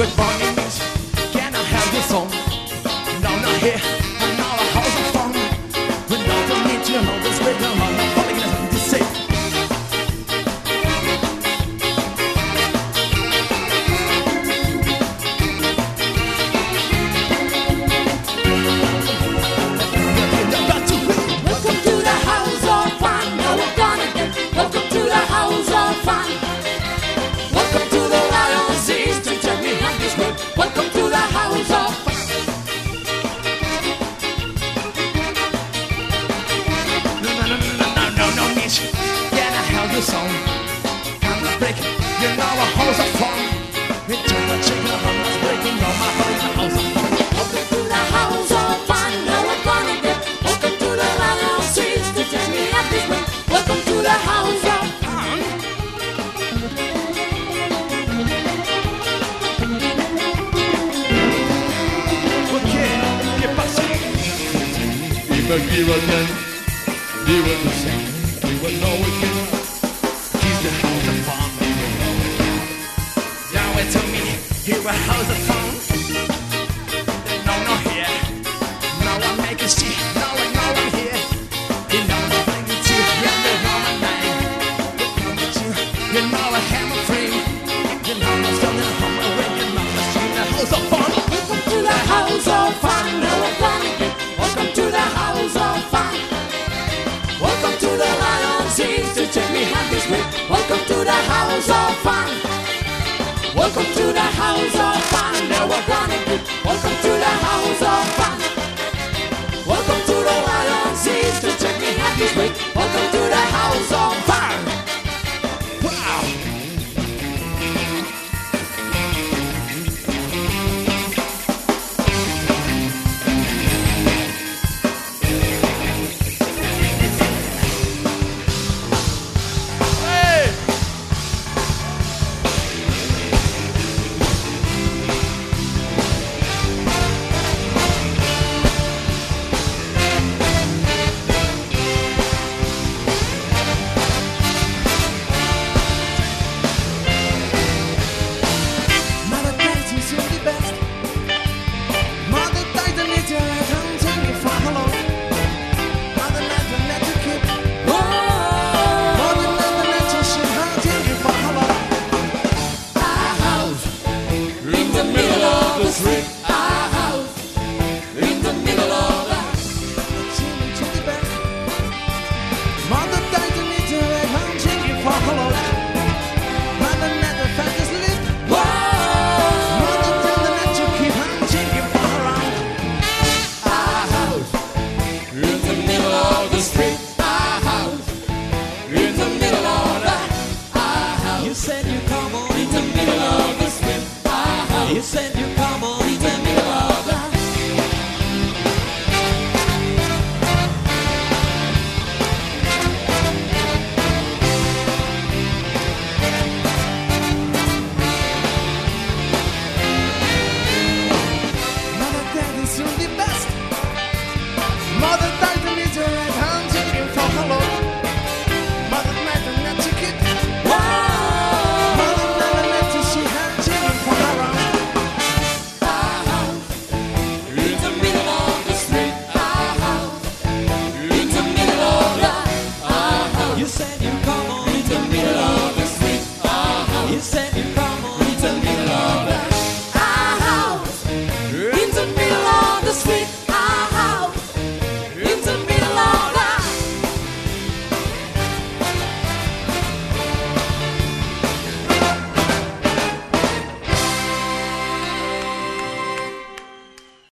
Good morning. Can I have your song? No, not here. me some. I'm not you know a house of fun. We turn the chicken on, it's breaking on my body, a house of fun. Welcome to the house of fun, now we're gonna get. Welcome to the house streets to take me up this way. Welcome to the house of fun. Okay, get passé. Il va cuire le Il va tousser. Il va l'envoyer. Now it me here a hold the phone. No, no, here. Now I make a scene. Welcome to the house of fun. Welcome to the house of fun. trick.